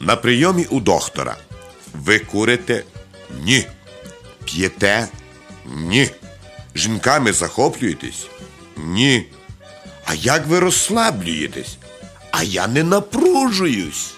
На прийомі у доктора. Ви курите? Ні. П'єте? Ні. Жінками захоплюєтесь? Ні. А як ви розслаблюєтесь? А я не напружуюсь.